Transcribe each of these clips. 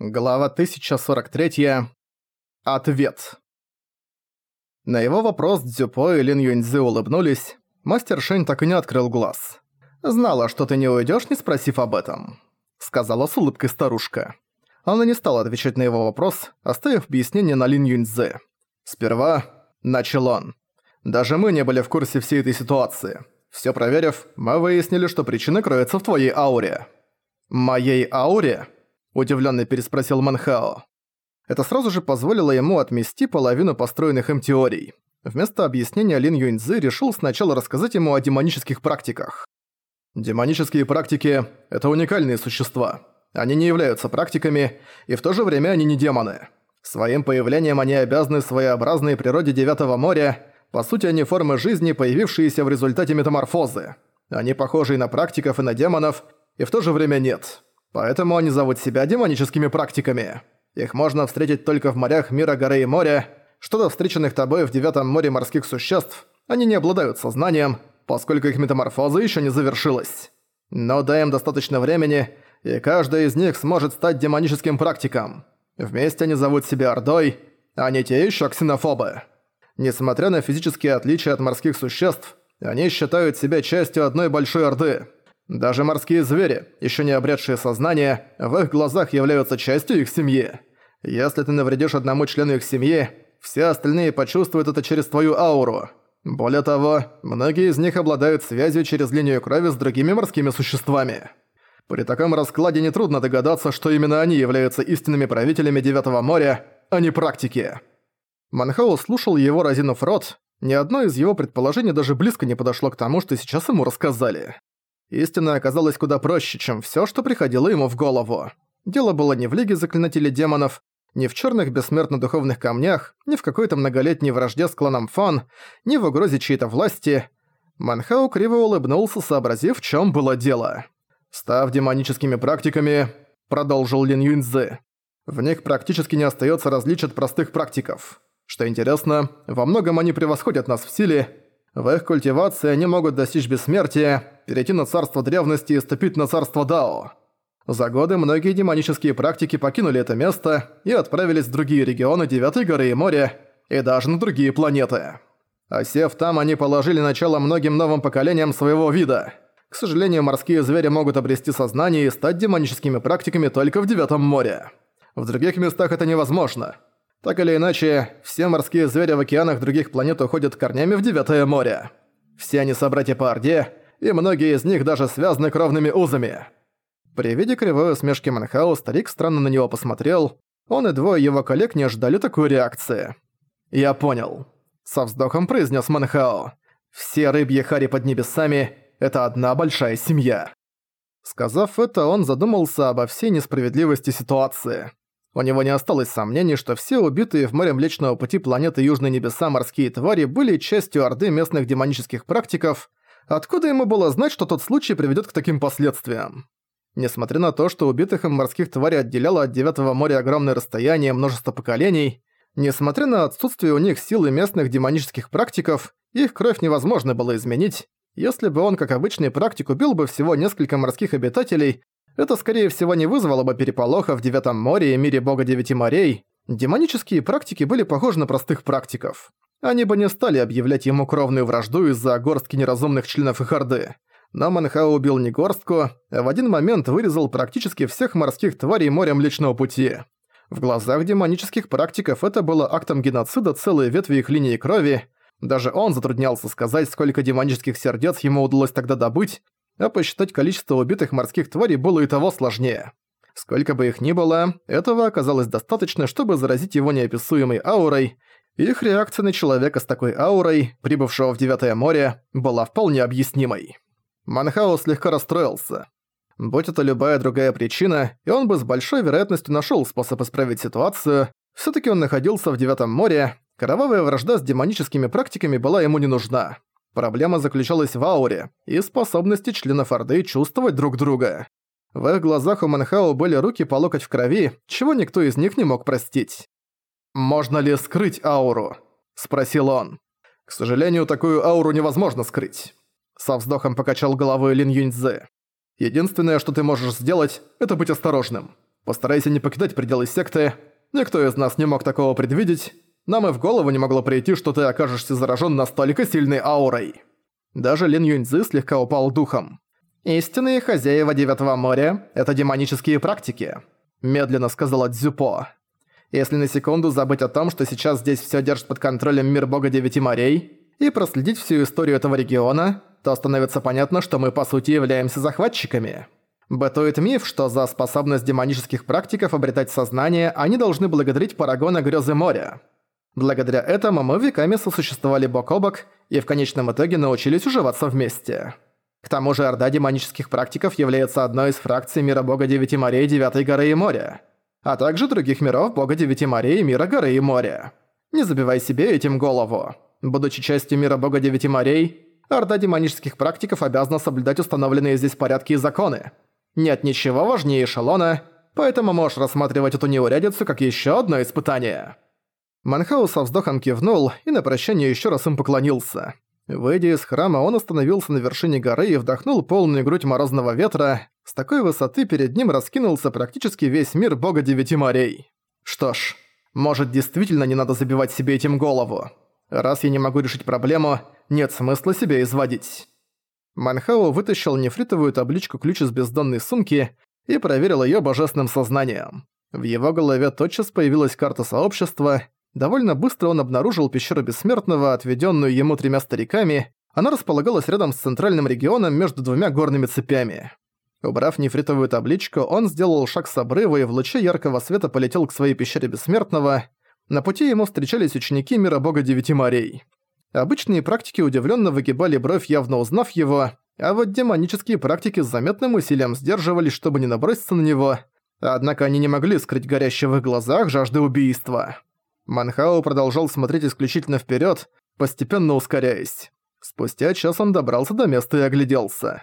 Глава 1043. Ответ. На его вопрос Дзюпо и Лин Юньцзы улыбнулись. Мастер Шень так и не открыл глаз. «Знала, что ты не уйдёшь, не спросив об этом», — сказала с улыбкой старушка. Она не стала отвечать на его вопрос, оставив объяснение на Лин Юньцзы. «Сперва», — начал он, — «даже мы не были в курсе всей этой ситуации. Всё проверив, мы выяснили, что причина кроется в твоей ауре». «Моей ауре?» Удивленно переспросил Манхао. Это сразу же позволило ему отмести половину построенных им теорий. Вместо объяснения Лин Юньцзы решил сначала рассказать ему о демонических практиках. Демонические практики – это уникальные существа. Они не являются практиками, и в то же время они не демоны. Своим появлением они обязаны своеобразной природе Девятого моря, по сути они формы жизни, появившиеся в результате метаморфозы. Они похожи и на практиков, и на демонов, и в то же время нет. Поэтому они зовут себя демоническими практиками. Их можно встретить только в морях мира горы и моря. Что до встреченных тобой в Девятом море морских существ, они не обладают сознанием, поскольку их метаморфоза еще не завершилась. Но дай им достаточно времени, и каждый из них сможет стать демоническим практиком. Вместе они зовут себя Ордой, а не те еще ксенофобы. Несмотря на физические отличия от морских существ, они считают себя частью одной большой Орды – даже морские звери, еще не обретшие сознание, в их глазах являются частью их семьи. Если ты навредишь одному члену их семьи, все остальные почувствуют это через твою ауру. Более того, многие из них обладают связью через линию крови с другими морскими существами. При таком раскладе нетрудно догадаться, что именно они являются истинными правителями Девятого моря, а не практики. Манхау слушал его, разинув рот. Ни одно из его предположений даже близко не подошло к тому, что сейчас ему рассказали. Истина оказалась куда проще, чем всё, что приходило ему в голову. Дело было не в Лиге Заклинателей Демонов, не в чёрных бессмертно-духовных камнях, не в какой-то многолетней вражде с кланом Фан, не в угрозе чьей-то власти. Манхау криво улыбнулся, сообразив, в чём было дело. «Став демоническими практиками», — продолжил Лин Юньцзы, «в них практически не остаётся различий от простых практиков. Что интересно, во многом они превосходят нас в силе, в их культивации они могут достичь бессмертия, перейти на царство древности и ступить на царство Дао. За годы многие демонические практики покинули это место и отправились в другие регионы Девятой горы и моря, и даже на другие планеты. Осев там, они положили начало многим новым поколениям своего вида. К сожалению, морские звери могут обрести сознание и стать демоническими практиками только в Девятом море. В других местах это невозможно – так или иначе, все морские звери в океанах других планет уходят корнями в Девятое море. Все они собратья по Орде, и многие из них даже связаны кровными узами. При виде кривой усмешки Манхау старик странно на него посмотрел. Он и двое его коллег не ожидали такой реакции. «Я понял», — со вздохом произнес Манхао. «Все рыбьи хари под небесами — это одна большая семья». Сказав это, он задумался обо всей несправедливости ситуации. У него не осталось сомнений, что все убитые в море Млечного Пути планеты Южные Небеса морские твари были частью орды местных демонических практиков, откуда ему было знать, что тот случай приведет к таким последствиям. Несмотря на то, что убитых им морских тварей отделяло от Девятого моря огромное расстояние множество поколений, несмотря на отсутствие у них силы местных демонических практиков, их кровь невозможно было изменить, если бы он, как обычный практик, убил бы всего несколько морских обитателей, это, скорее всего, не вызвало бы переполоха в Девятом море и мире бога Девяти морей. Демонические практики были похожи на простых практиков. Они бы не стали объявлять ему кровную вражду из-за горстки неразумных членов их Орды. Но Манхао убил не горстку, а в один момент вырезал практически всех морских тварей моря Млечного Пути. В глазах демонических практиков это было актом геноцида целой ветви их линии крови. Даже он затруднялся сказать, сколько демонических сердец ему удалось тогда добыть, а посчитать количество убитых морских тварей было и того сложнее. Сколько бы их ни было, этого оказалось достаточно, чтобы заразить его неописуемой аурой. Их реакция на человека с такой аурой, прибывшего в Девятое море, была вполне объяснимой. Манхао слегка расстроился. Будь это любая другая причина, и он бы с большой вероятностью нашел способ исправить ситуацию, все таки он находился в Девятом море, кровавая вражда с демоническими практиками была ему не нужна. Проблема заключалась в ауре и способности членов Орды чувствовать друг друга. В их глазах у Манхао были руки по локоть в крови, чего никто из них не мог простить. «Можно ли скрыть ауру?» – спросил он. «К сожалению, такую ауру невозможно скрыть». Со вздохом покачал головой Лин Юньцзы. «Единственное, что ты можешь сделать, это быть осторожным. Постарайся не покидать пределы секты. Никто из нас не мог такого предвидеть. Нам и в голову не могло прийти, что ты окажешься заражен настолько сильной аурой». Даже Лин Юньцзы слегка упал духом. «Истинные хозяева Девятого моря – это демонические практики», – медленно сказала Дзюпо. «Если на секунду забыть о том, что сейчас здесь все держит под контролем мир бога Девяти морей, и проследить всю историю этого региона, то становится понятно, что мы по сути являемся захватчиками. Бытует миф, что за способность демонических практиков обретать сознание они должны благодарить Парагона Грёзы моря. Благодаря этому мы веками сосуществовали бок о бок и в конечном итоге научились уживаться вместе. К тому же Орда демонических практиков является одной из фракций мира бога Девяти морей Девятой горы и моря, а также других миров бога Девяти морей и мира горы и моря. Не забивай себе этим голову. Будучи частью мира бога Девяти морей, Орда демонических практиков обязана соблюдать установленные здесь порядки и законы. Нет ничего важнее эшелона, поэтому можешь рассматривать эту неурядицу как еще одно испытание». Манхау со вздохом кивнул и на прощание еще раз им поклонился. Выйдя из храма, он остановился на вершине горы и вдохнул полную грудь морозного ветра. С такой высоты перед ним раскинулся практически весь мир бога девяти морей. Что ж, может действительно не надо забивать себе этим голову. Раз я не могу решить проблему, нет смысла себя изводить. Манхао вытащил нефритовую табличку ключ из бездонной сумки и проверил её божественным сознанием. В его голове тотчас появилась карта сообщества, Довольно быстро он обнаружил пещеру Бессмертного, отведенную ему тремя стариками. Она располагалась рядом с центральным регионом между двумя горными цепями. Убрав нефритовую табличку, он сделал шаг с обрыва и в луче яркого света полетел к своей пещере Бессмертного. На пути ему встречались ученики мира бога Девяти морей. Обычные практики удивленно выгибали бровь, явно узнав его, а вот демонические практики с заметным усилием сдерживались, чтобы не наброситься на него, однако они не могли скрыть горящие в глазах жажды убийства. Манхао продолжал смотреть исключительно вперед, постепенно ускоряясь. Спустя час он добрался до места и огляделся.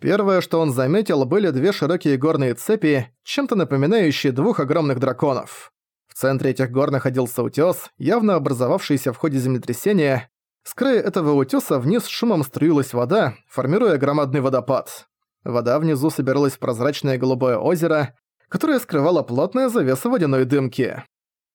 Первое, что он заметил, были две широкие горные цепи, чем-то напоминающие двух огромных драконов. В центре этих гор находился утёс, явно образовавшийся в ходе землетрясения. С края этого утёса вниз шумом струилась вода, формируя громадный водопад. Вода внизу собиралась в прозрачное голубое озеро, которое скрывало плотная завеса водяной дымки.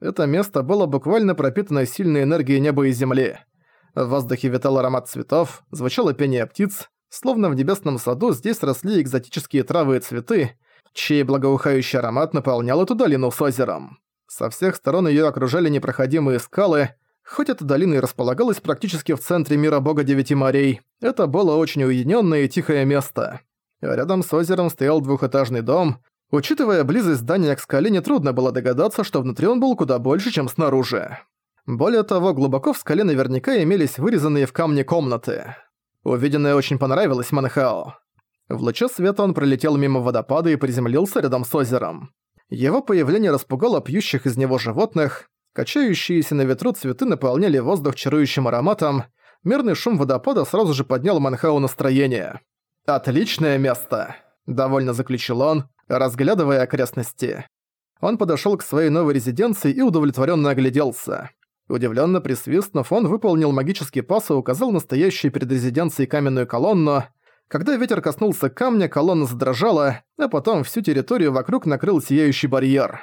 Это место было буквально пропитано сильной энергией неба и земли. В воздухе витал аромат цветов, звучало пение птиц, словно в небесном саду здесь росли экзотические травы и цветы, чей благоухающий аромат наполнял эту долину с озером. Со всех сторон её окружали непроходимые скалы, хоть эта долина и располагалась практически в центре мира бога Девяти морей, это было очень уединённое и тихое место. Рядом с озером стоял двухэтажный дом, Учитывая близость здания к скале, нетрудно было догадаться, что внутри он был куда больше, чем снаружи. Более того, глубоко в скале наверняка имелись вырезанные в камне комнаты. Увиденное очень понравилось Манхао. В луче света он пролетел мимо водопада и приземлился рядом с озером. Его появление распугало пьющих из него животных, качающиеся на ветру цветы наполняли воздух чарующим ароматом, мирный шум водопада сразу же поднял Манхау настроение. «Отличное место!» – довольно заключил он, разглядывая окрестности. Он подошёл к своей новой резиденции и удовлетворённо огляделся. Удивлённо присвистнув, он выполнил магический пас и указал настоящую перед резиденцией каменную колонну. Когда ветер коснулся камня, колонна задрожала, а потом всю территорию вокруг накрыл сияющий барьер.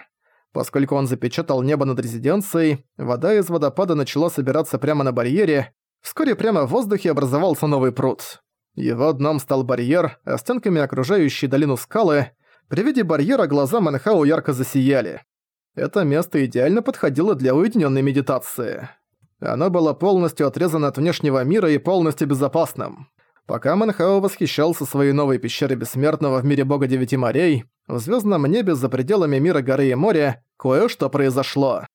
Поскольку он запечатал небо над резиденцией, вода из водопада начала собираться прямо на барьере, вскоре прямо в воздухе образовался новый пруд. Его дном стал барьер, а стенками окружающие долину скалы, при виде барьера глаза Манхау ярко засияли. Это место идеально подходило для уединенной медитации. Оно было полностью отрезано от внешнего мира и полностью безопасным. Пока Манхао восхищался своей новой пещерой Бессмертного в мире Бога Девяти морей, в звездном небе за пределами мира горы и моря кое-что произошло.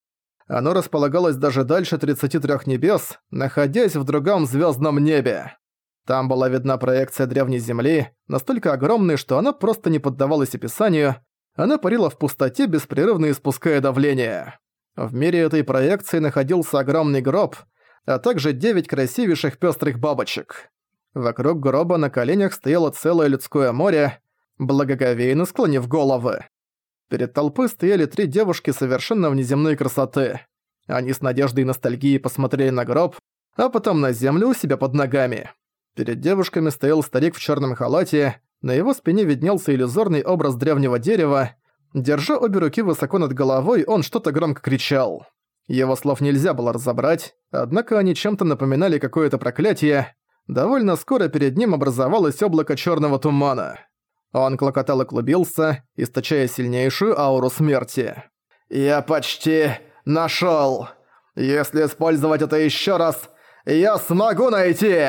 Оно располагалось даже дальше 33 небес, находясь в другом звездном небе. Там была видна проекция древней Земли, настолько огромной, что она просто не поддавалась описанию, она парила в пустоте, беспрерывно испуская давление. В мире этой проекции находился огромный гроб, а также девять красивейших пестрых бабочек. Вокруг гроба на коленях стояло целое людское море, благоговейно склонив головы. Перед толпой стояли три девушки совершенно внеземной красоты. Они с надеждой и ностальгией посмотрели на гроб, а потом на землю у себя под ногами. Перед девушками стоял старик в черном халате, на его спине виднелся иллюзорный образ древнего дерева, Держа обе руки высоко над головой, он что-то громко кричал. Его слов нельзя было разобрать, однако они чем-то напоминали какое-то проклятие. Довольно скоро перед ним образовалось облако черного тумана. Он клокотал и клубился, источая сильнейшую ауру смерти. «Я почти нашел. Если использовать это еще раз, я смогу найти!»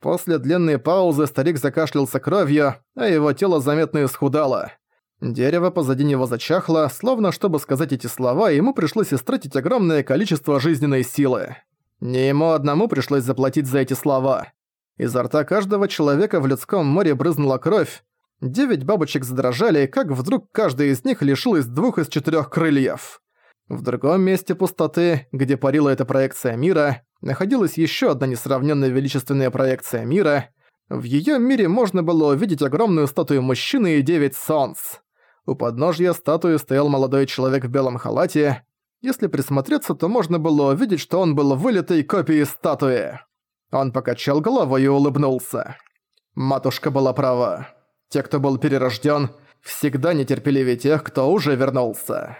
После длинной паузы старик закашлялся кровью, а его тело заметно исхудало. Дерево позади него зачахло, словно чтобы сказать эти слова, ему пришлось истратить огромное количество жизненной силы. Не ему одному пришлось заплатить за эти слова. Изо рта каждого человека в людском море брызнула кровь. Девять бабочек задрожали, как вдруг каждый из них лишилась двух из четырех крыльев. В другом месте пустоты, где парила эта проекция мира, находилась еще одна несравненно величественная проекция мира. В ее мире можно было увидеть огромную статую мужчины и девять солнц. У подножья статуи стоял молодой человек в белом халате. Если присмотреться, то можно было увидеть, что он был вылитой копией статуи. Он покачал головой и улыбнулся. Матушка была права. Те, кто был перерожден, всегда нетерпеливее тех, кто уже вернулся.